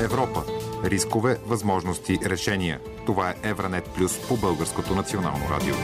Европа. Рискове, възможности, решения. Това е Евранет Плюс по Българското национално радио.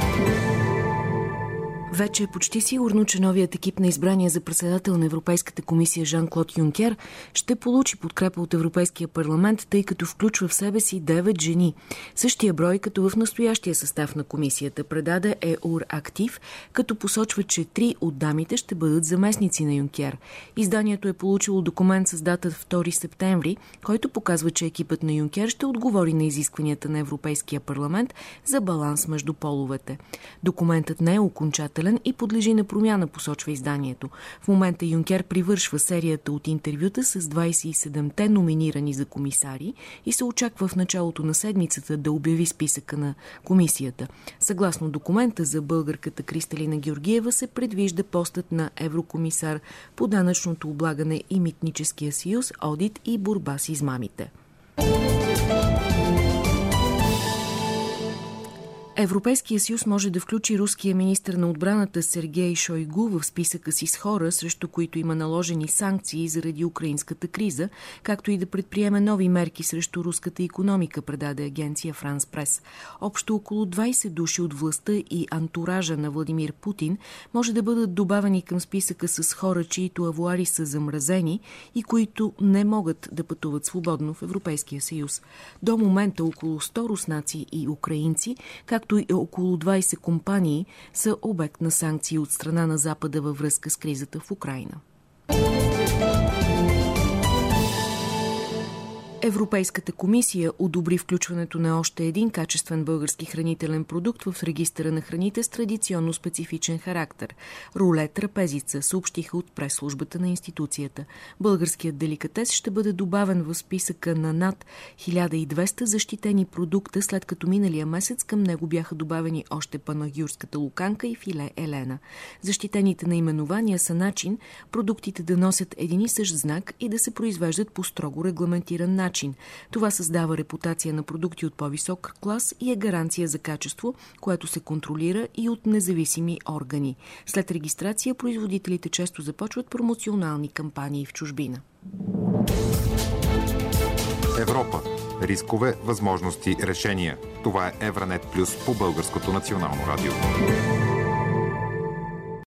Вече е почти сигурно, че новият екип на избрания за председател на Европейската комисия Жан-Клод Юнкер ще получи подкрепа от Европейския парламент, тъй като включва в себе си 9 жени. Същия брой като в настоящия състав на комисията предаде ЕУР Актив, като посочва, че три от дамите ще бъдат заместници на Юнкер. Изданието е получило документ с дата 2 септември, който показва, че екипът на Юнкер ще отговори на изискванията на Европейския парламент за баланс между половете. Документът не е окончателен актуален и подлежи на промяна, посочва изданието. В момента Юнкер привършва серията от интервюта с 27-те номинирани за комисари и се очаква в началото на седмицата да обяви списъка на комисията. Съгласно документа за българката Кристалина Георгиева се предвижда постът на еврокомисар по данъчното облагане и митническия съюз, одит и борба с измамите. Европейския съюз може да включи руския министр на отбраната Сергей Шойгу в списъка си с хора, срещу които има наложени санкции заради украинската криза, както и да предприеме нови мерки срещу руската економика, предаде агенция Франс Прес. Общо около 20 души от властта и антуража на Владимир Путин може да бъдат добавени към списъка с хора, чието авуари са замразени и които не могат да пътуват свободно в Европейския съюз. До момента около 100 руснаци и украинци, както както и около 20 компании са обект на санкции от страна на Запада във връзка с кризата в Украина. Европейската комисия одобри включването на още един качествен български хранителен продукт в регистъра на храните с традиционно специфичен характер. Руле трапезица, съобщиха от прес-службата на институцията. Българският деликатес ще бъде добавен в списъка на над 1200 защитени продукта, след като миналия месец към него бяха добавени още панагюрската луканка и филе Елена. Защитените наименования са начин продуктите да носят един и същ знак и да се произвеждат по строго регламентиран начин начин. Това създава репутация на продукти от по-висок клас и е гаранция за качество, което се контролира и от независими органи. След регистрация производителите често започват промоционални кампании в чужбина. Европа. Рискове, възможности, решения. Това е Евранет Плюс по Българското национално радио.